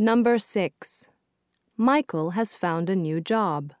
Number 6. Michael has found a new job.